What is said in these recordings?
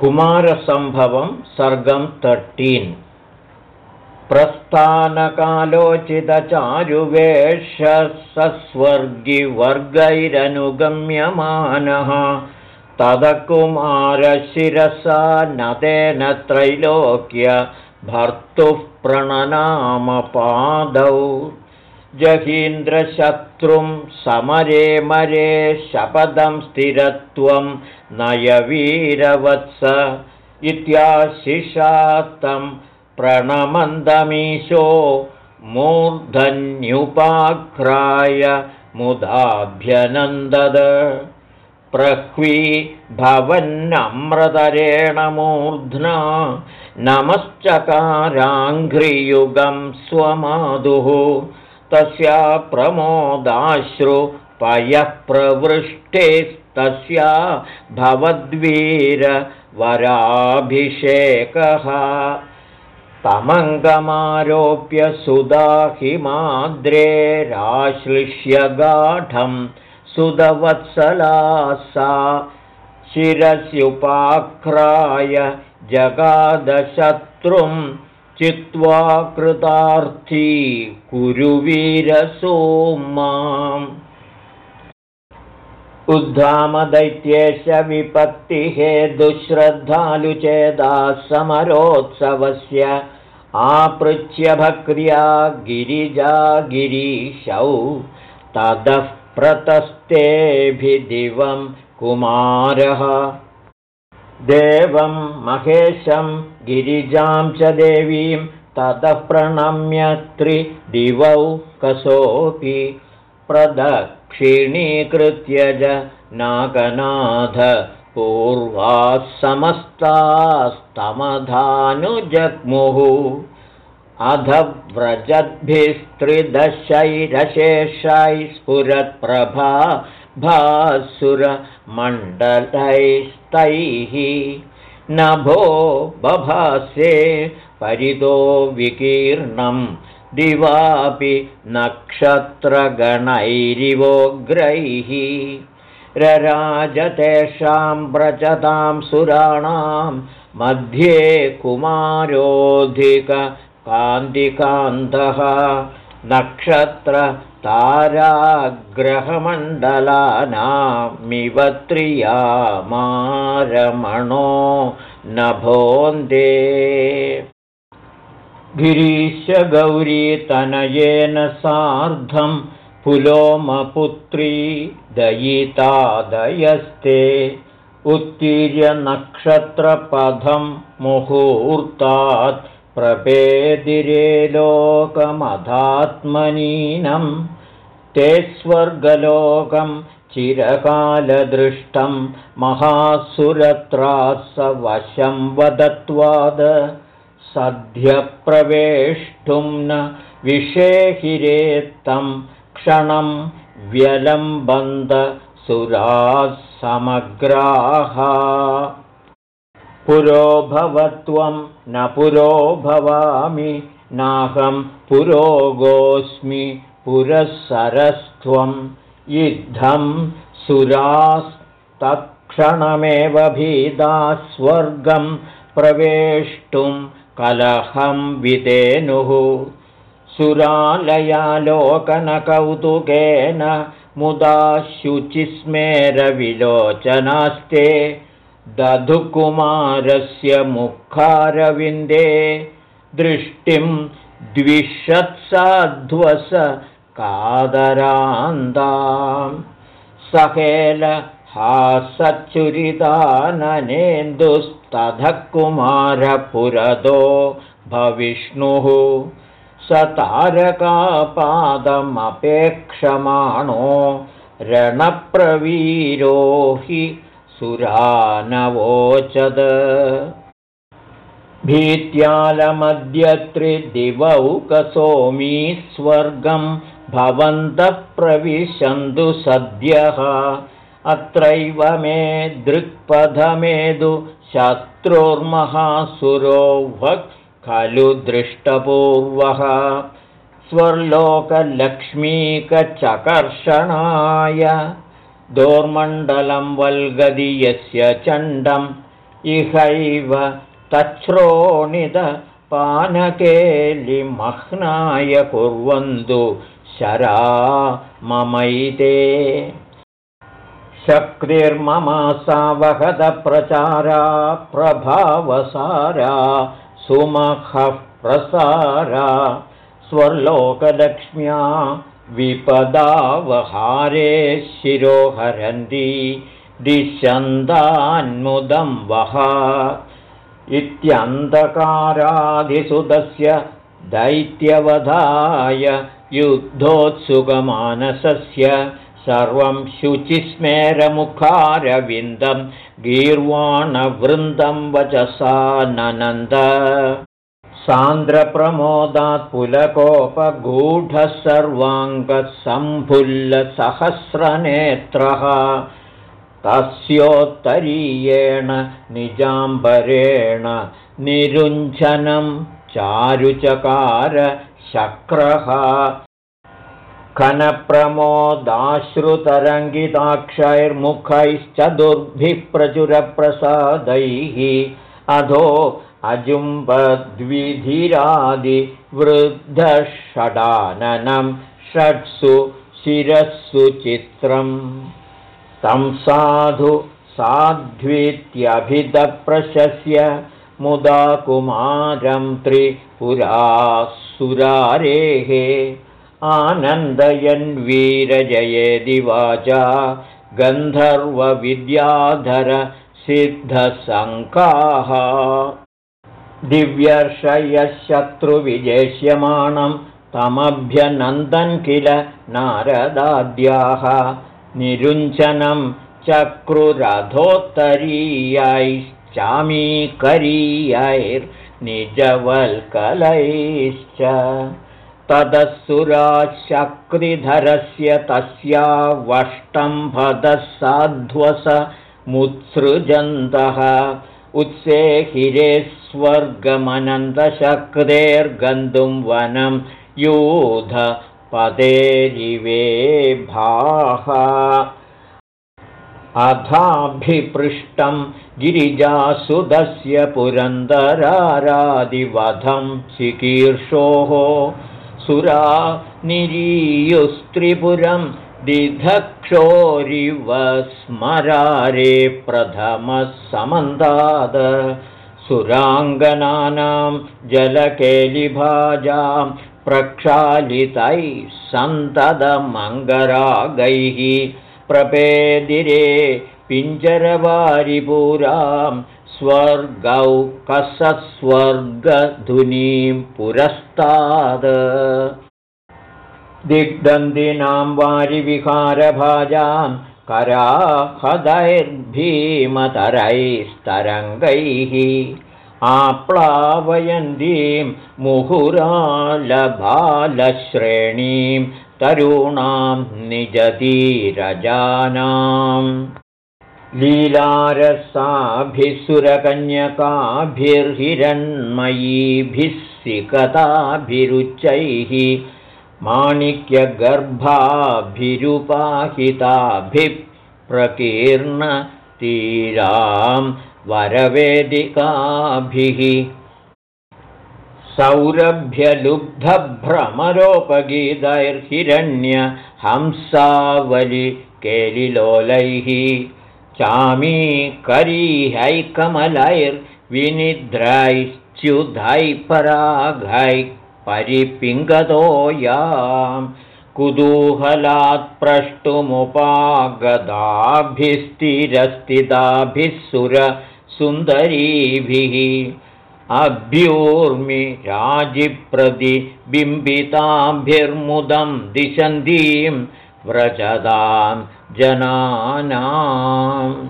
कुमारसम्भवं सर्गं thirteen प्रस्थानकालोचितचारुवेषसस्वर्गिवर्गैरनुगम्यमानः तदकुमारशिरसा नदेन त्रैलोक्य भर्तुः प्रणनामपादौ जहीन्द्रशत्रुं समरे मरे शपदं स्थिरत्वं नयवीरवत्स इत्याशिषात्तं प्रणमन्दमीशो मूर्धन्युपाघ्राय मुदाभ्यनन्दद। प्रह्वी भवन्नम्रतरेण मूर्ध्ना नमश्चकाराङ्घ्रियुगं स्वमादुः तस्या प्रमोदाश्रुपयः प्रवृष्टेस्तस्या भवद्वीरवराभिषेकः। तमङ्गमारोप्य सुदाहिमाद्रेराश्लिष्यगाढं सुदवत्सला सा शिरस्युपाक्राय जगादशत्रुं चित्वा कृतार्थी माम् उद्धामदैत्येश विपत्तिः दुःश्रद्धालुचेदाः समरोत्सवस्य आपृच्छ्य भक्र्या गिरिजा गिरीशौ ततः प्रतस्तेभिदिवं कुमारः। देवं महेशं गिरिजां च देवीं ततः प्रणम्य त्रिदिवौ कसोऽपि प्रदक्षिणीकृत्य च नागनाथ पूर्वाः समस्तास्तमधानुजग्मुः अध व्रजद्भिस्त्रिदशैरशेषैः स्फुरत्प्रभा भासुरमण्डलैस्तैः नभो बभासे परितो विकीर्णं दिवापि नक्षत्रगणैरिवोग्रैः। रराजतेषां व्रजतां सुराणां मध्ये कुमारोऽधिककान्तिकान्तः नक्षत्रताराग्रहमण्डलानामिव त्रियामारमणो नभोन्दे गिरीशगौरीतनयेन सार्धं पुलोमपुत्री दयितादयस्ते। उत्तीर्यनक्षत्रपथं मुहूर्तात् प्रपेदिरे लोकमधात्मनीनं ते स्वर्गलोकं चिरकालदृष्टं महासुरत्रासवशं वदत्वाद। सद्यप्रवेष्टुं न विषेहिरेत्तं क्षणं व्यलम्बन्द सुराः समग्राः पुरोभवत्वं न पुरो भवामि नाहं पुरोगोऽस्मि पुरःसरस्त्वं युद्धं सुरास्तत्क्षणमेव भीदा स्वर्गं प्रवेष्टुं कलहं विदेनुः। सुरालयालोकनकौतुकेन मुदा शुचिस्मेरविलोचनास्ते दधुकुमारस्य मुखारविन्दे दृष्टिं द्विषत्साध्वस कादरान्तां सहेलहासच्चुरिताननेन्दुस्तधः कुमारपुरदो भविष्णुः स तारकापादमपेक्षमाणो रणप्रवीरो हि सुरानवोचद भीत्यालमद्यत्रिदिवौकसोमी स्वर्गं भवन्तः प्रविशन्तु सद्यः। अत्रैव मे दृक्पथमेदु शत्रुर्महासुरो वक् खलु दृष्टपूर्वः। स्वर्लोकलक्ष्मीकचकर्षणाय दोर्मण्डलं वल्गदि यस्य चण्डं इहैव तच्छ्रोणितपानकेलिमह्नाय कुर्वन्तु शरा ममैते। शक्तिर्ममासावहदप्रचारा प्रभावसारा सुमखः प्रसारा स्वर्लोकलक्ष्म्या विपदावहारे शिरोहरन्ती दिशन्दान्मुदं वः इत्यन्धकारादिसुतस्य दैत्यवधाय युद्धोत्सुकमानसस्य सर्वं शुचिस्मेरमुखारविन्दं गीर्वाणवृन्दं वचसा ननन्द। सान्द्रप्रमोदात् पुलकोपगूढः सर्वाङ्गसम्भुल्लसहस्रनेत्रः तस्योत्तरीयेण निजाम्बरेण निरुञ्जनं चारुचकार शक्रः खनप्रमोदाश्रुतरङ्गिताक्षैर्मुखैश्चतुर्भिः प्रचुरप्रसादैः अधो अजुम्बद्विधिरादिवृद्धषडाननं षट्सु शिरःसु चित्रम्। तं साधु साध्वीत्यभिधप्रशस्य मुदा कुमारं त्रिपुरासुरारेः आनन्दयन् वीरजयेदिवाचा गन्धर्वविद्याधर सिद्धसङ्काः दिव्यर्षयशत्रुविजेष्यमाणं तमभ्यनन्दन् किल नारदाद्याः। निरुञ्चनं चक्रुरधोत्तरीयैश्चामीकरीयैर्निजवल्कलैश्च तदसुराशक्तिधरस्य तस्या वष्टम्भदः साध्वसमुत्सृजन्तः उत्सेहिरे स्वर्गमनन्दशक्तेर्गन्तुं वनं यूध पदेरिवेभाः अथाभिपृष्टं गिरिजासुदस्य पुरन्दरारादिवधं चिकीर्षोः सुरा निरीयुस्त्रिपुरं दिधक्षोरिव स्मरारे प्रथमः समन्दाद सुराङ्गनानां जलकेलिभाजां प्रक्षालितैः सन्ततमङ्गरागैः प्रपेदिरे पिञ्जरवारिपुरां स्वर्गौ कसस्वर्गधुनीं पुरस्ताद। दिग्दन्दिनां वारिविहारभाजां कराहदैर्भीमतरैस्तरङ्गैः आप्लावयन्तीं मुहुरालबालश्रेणीं तरूणां निजतीरजानाम् लीलारसाभिसुरकन्यकाभिर्हिरण्मयीभिः सिकताभिरुच्चैः माणिक्यगर्भाभिरुपाहिताभिः प्रकीर्णतीरां वरवेदिकाभिः सौरभ्यलुब्धभ्रमरोपगीतैर्हिरण्य हंसावलिकेलिलोलैः चामीकरीहैकमलैर्विनिद्रैश्च्युधैः पराघैः परिपिङ्गतो यां कुतूहलात् प्रष्टुमुपागदाभिस्थिरस्थिताभिः सुरसुन्दरीभिः अभ्यूर्मि राजिप्रतिबिम्बिताभिर्मुदं दिशन्तीं व्रजदां जनानाम्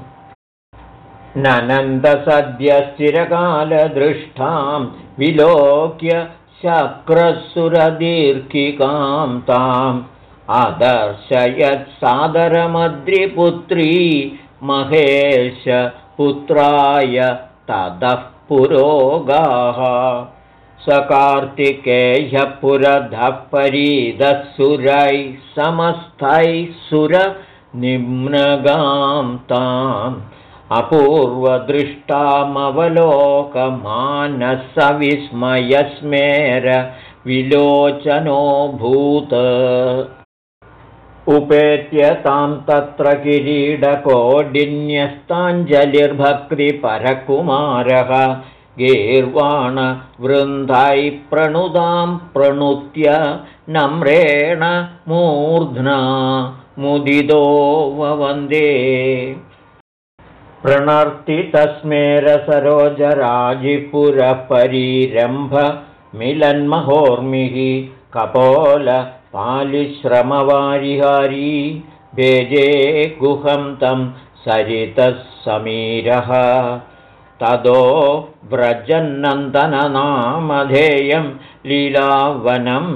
ननन्दसद्यश्चिरकालदृष्टां विलोक्य शक्रसुरदीर्घिकां ताम् अदर्शयत्सादरमद्रिपुत्री महेशपुत्राय ततः पुरोगाः। स कार्तिकेयः पुरधः परीदः सुरैः समस्तैः सुरनिम्नगां तां अपूर्वदृष्टामवलोकमानसविस्मयस्मेर विलोचनोऽभूत्। उपेत्य तां तत्र किरीडकोडिन्यस्ताञ्जलिर्भक्तिपरकुमारः गीर्वाणवृन्दायि प्रणुदां प्रणुत्य नम्रेण मूर्ध्ना मुदितो वन्दे। प्रणर्ति तस्मेरसरोजराजिपुरपरीरम्भ मिलन्महोर्मिः कपोलपालिश्रमवारिहारी भेजे गुहं तं सरितः समीरः तदो व्रजन्नन्दननामधेयं लीलावनं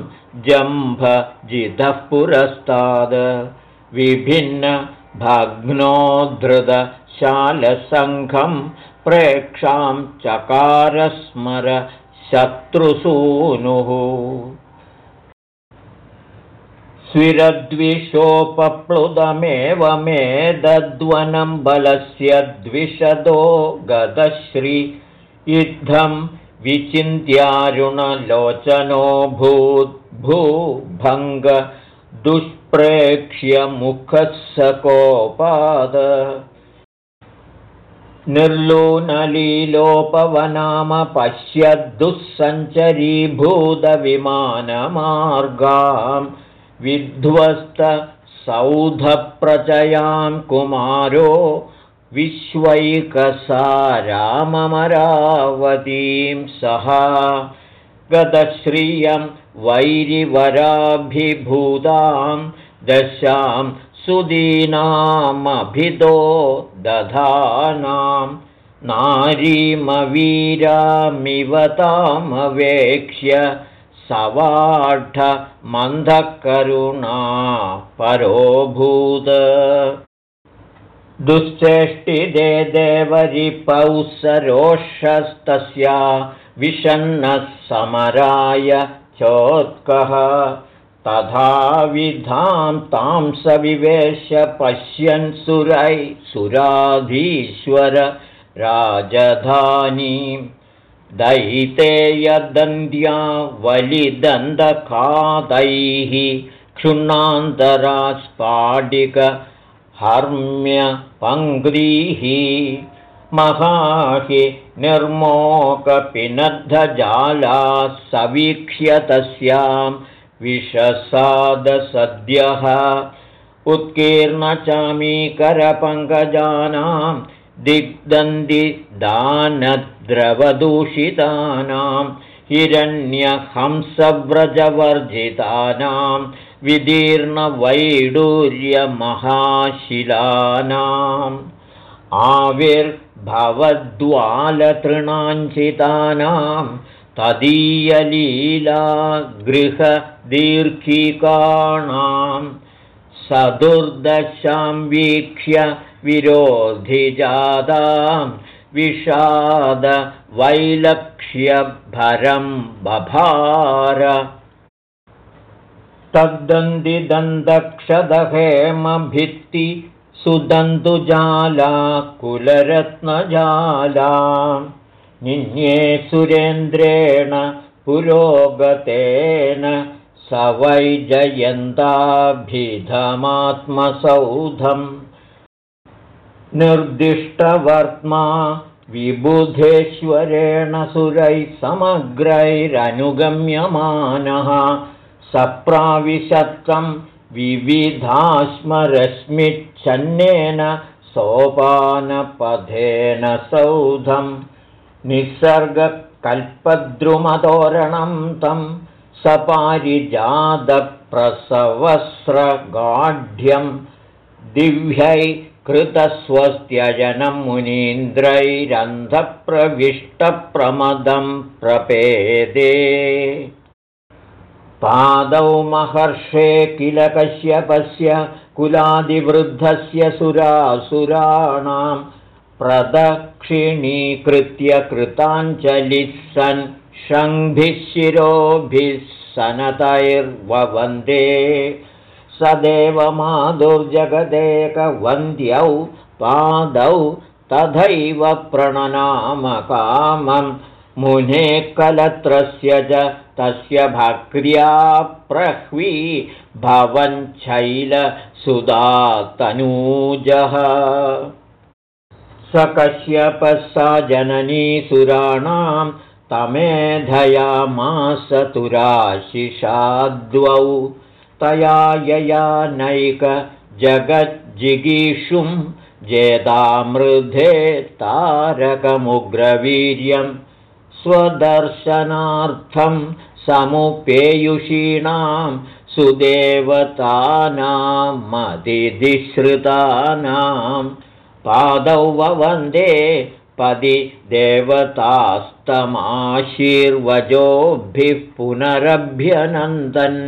जम्भजितः पुरस्ताद् विभिन्नभग्नोद्धृतशालसङ्घं प्रेक्षां चकारस्मर शत्रुसूनुः। स्विरद्विषोपप्लुतमेव मे दद्वनं बलस्य द्विषदो गतश्री युद्धं विचिन्त्यारुणलोचनो भूद्भूभङ्ग दुष्प्रेक्ष्य मुखः सकोपाद निर्लूनलीलोपवनाम पश्य दुःसञ्चरीभूतविमानमार्गां विध्वस्तसौधप्रचयां कुमारो विश्वैकसाराममरावतीं सह। गतश्रियं वैरिवराभिभूतां दशां सुदीनामभिदो दधानां नारीमवीरामिव तामवेक्ष्य सवाढमन्धकरुणा परोऽभूत् दुश्चेष्टिदे देवरिपौ सरोषस्तस्या विषन्नः समराय चोत्कः तथा विधां तां सविवेश पश्यन् सुरै सुराधीश्वर राजधानीं। दैतेयदन्द्या वलिदन्तकादैः क्षुण्णान्तरा स्फाटिकहर्म्यपङ्क्तिः महाहि निर्मोकपिनद्धजाला सवीक्ष्य तस्यां विषसादसद्यः। उत्कीर्णचामीकरपङ्कजानां दिग्दन्दिदानद्रवदूषितानां हिरण्यहंसव्रजवर्जितानां विदीर्णवैडूर्यमहाशिलानाम् आविर्भवद्वालतृणाञ्चितानां तदीयलीला गृहदीर्घिकाणां सदुर्दशां वीक्ष्य विरोधिजातां विषादवैलक्ष्यभरं बभार। तद्दन्दिदन्तक्षदहेमभित्ति सुदन्तुजाला कुलरत्नजाला निन्ये सुरेन्द्रेण पुरोगतेन स वैजयन्ताभिधमात्मसौधम् निर्दिष्टवर्त्मा विबुधेश्वरेण सुरैः समग्रैरनुगम्यमानः। सप्राविशत्कम् विविधाश्मरश्मिच्छन्नेन सोपानपथेन सौधं निःसर्गकल्पद्रुमतोरणं तं सपारिजातप्रसवस्रगाढ्यं दिव्यै कृतस्वस्त्यजनं मुनीन्द्रैरन्धप्रविष्टप्रमदं प्रपेदे। पादौ महर्षे किल कश्यपस्य कुलादिवृद्धस्य सुरासुराणां प्रदक्षिणीकृत्य कृताञ्जलिः सन् शङ्भिः शिरोभिः सनतैर्ववन्दे स देवमाधुर्जगदेकवन्द्यौ पादौ तथैव प्रणनामकामं मुने कलत्रस्य च तस्य भक्र्या प्रह्वी भवञ्चैलसुदातनूजः स कश्यपः सा जननी सुराणां तमेधयामासतुराशिषाद्वौ तया यया नैक जगज्जिगीषुं जेदामृधे तारकमुग्रवीर्यं। स्वदर्शनार्थं समुपेयुषीणां सुदेवतानामतिधिश्रुतानां पादौ वन्दे पदि देवतास्तमाशीर्वजोभिः पुनरभ्यनन्दन्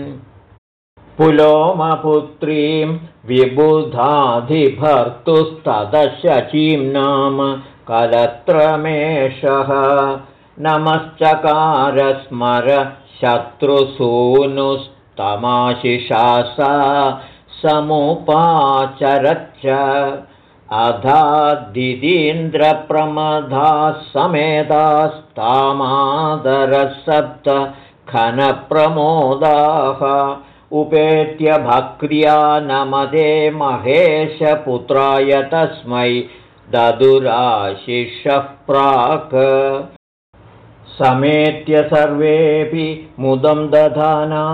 पुलोमपुत्रीं विबुधाधिभर्तुस्तदशचीं नाम कलत्रमेषः। नमश्चकारस्मर शत्रुसूनुस्तमाशिषा सा समुपाचरच्च अधादितीन्द्रप्रमदाः समेतास्तामादरसप्त खनप्रमोदाः उपेत्य भक्र्या नमदे महेशपुत्राय तस्मै ददुराशिषः प्राक्। समेत्य सर्वेऽपि मुदं दधाना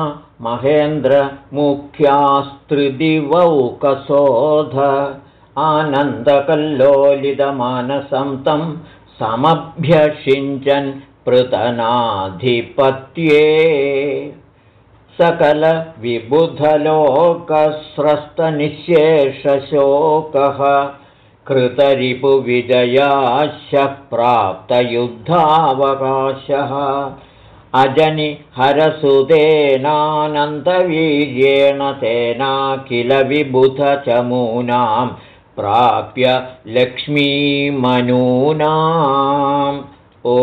महेन्द्रमुख्यास्त्रिदिवौकशोध आनन्दकल्लोलितमानसं तं समभ्यषिञ्चन् पृतनाधिपत्ये। सकलविबुधलोकस्रस्तनिःशेषशोकः कृतरिपुविजयाशः प्राप्तयुद्धावकाशः अजनि हरसुतेनानन्दवीर्येण तेना किल विबुधचमूनां प्राप्य लक्ष्मीमनूनाम्। ओ